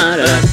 da da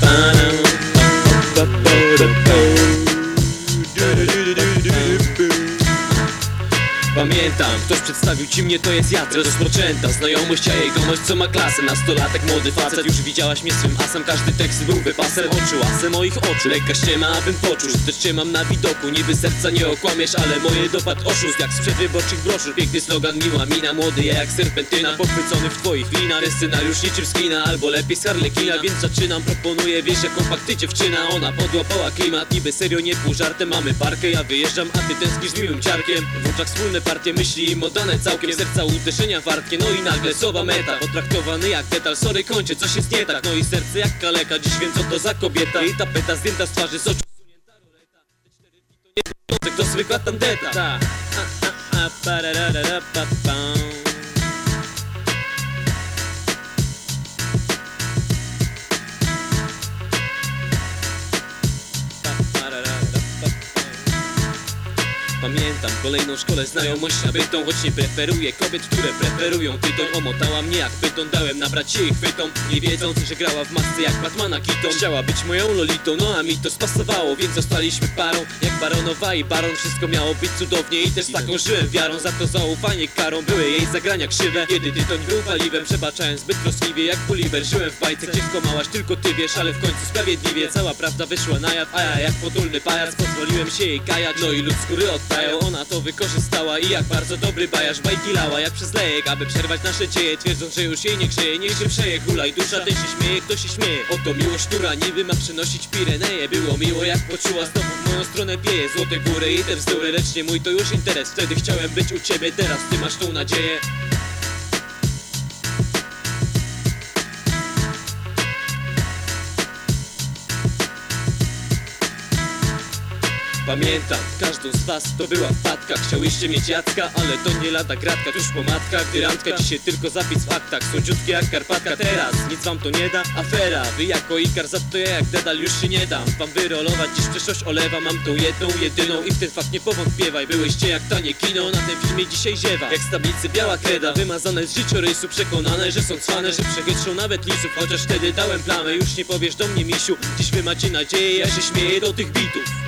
Pamiętam, ktoś przedstawił ci mnie, to jest ja Rozpoczęta znajomość, a jegomość co ma klasę. Nastolatek, młody facet, już widziałaś mnie swym asem. Każdy tekst był wypasem oczu, asem moich oczu. Lekka ściema, abym poczuł, że też cię mam na widoku. Niby serca nie okłamiesz, ale moje dopad oszust. Jak z przedwyborczych broszur, piękny slogan, miła mina. Młody ja jak serpentyna, pochwycony w twoich winach Ten scenariusz niczym z kina, albo lepiej z Harlekina. Więc zaczynam, proponuję, wiesz jaką fakty dziewczyna. Ona podłapała klimat, niby serio nie pół żartem. Mamy parkę, ja wyjeżdżam, a ty tęsknisz miłym ciarkiem. W oczach wspólne partie myśli im oddane całkiem Serca uderzenia wartkie, no i nagle słowa meta Potraktowany jak detal, sorry kończę, coś jest nie tak. No i serce jak kaleka, dziś wiem co to za kobieta. Jej tapeta zdjęta z twarzy, z oczu usunięta roleta Te cztery dni to nie to zwykła tandeta. Ta. A, a, a, Pamiętam kolejną szkołę znajomość nabytą Choć nie preferuję kobiet, które preferują tytoń Omotała mnie jak pyton, dałem nabrać się jej chwytom. Nie wiedząc, że grała w masce jak Batmana Keaton. Chciała być moją lolitą, no a mi to spasowało Więc zostaliśmy parą, jak baronowa i baron Wszystko miało być cudownie. I też taką żyłem wiarą Za to zaufanie karą, były jej zagrania krzywe. Kiedy tytoń był paliwem, przebaczałem zbyt troskliwie Jak Gulliver, żyłem w bajce, gdzie skłamałaś tylko ty wiesz Ale w końcu sprawiedliwie, cała prawda wyszła na jaw A ja jak potulny pajac, pozwoliłem się jej kajać. No i lud skóry ona to wykorzystała I jak bardzo dobry bajarz bajki lała. Jak przez lejek, aby przerwać nasze dzieje Twierdząc, że już jej nie grzeje, niech się przeje. Hulaj dusza, ten się śmieje, kto się śmieje? Oto miłość, która niby ma przenosić Pireneje. Było miło jak poczuła, znowu w moją stronę wieje Złote góry i te bzdury, lecz nie mój to już interes. Wtedy chciałem być u ciebie, teraz ty masz tą nadzieję Pamiętam, każdą z was to była wpadka Chciałyście mieć Jacka, ale to nie lada gratka Tuż po matka, gdy randka dzisiaj tylko zapis w aktach. Słodziutkie jak Karpatka. Teraz, nic wam to nie da. Afera, wy jako Ikar, za to ja jak Dedal już się nie dam. Wam wyrolować, dziś przeszłość olewa. Mam tą jedną, jedyną i w ten fakt nie powątpiewaj. Byłyście jak tanie kino, na tym filmie dzisiaj ziewa. Jak z tablicy biała kreda, wymazane z życiorysu. Przekonane, że są cwane, że przechytrzą nawet lisów. Chociaż wtedy dałem plamę, już nie powiesz do mnie misiu. Dziś wy macie nadzieję, ja się śmieję do tych bitów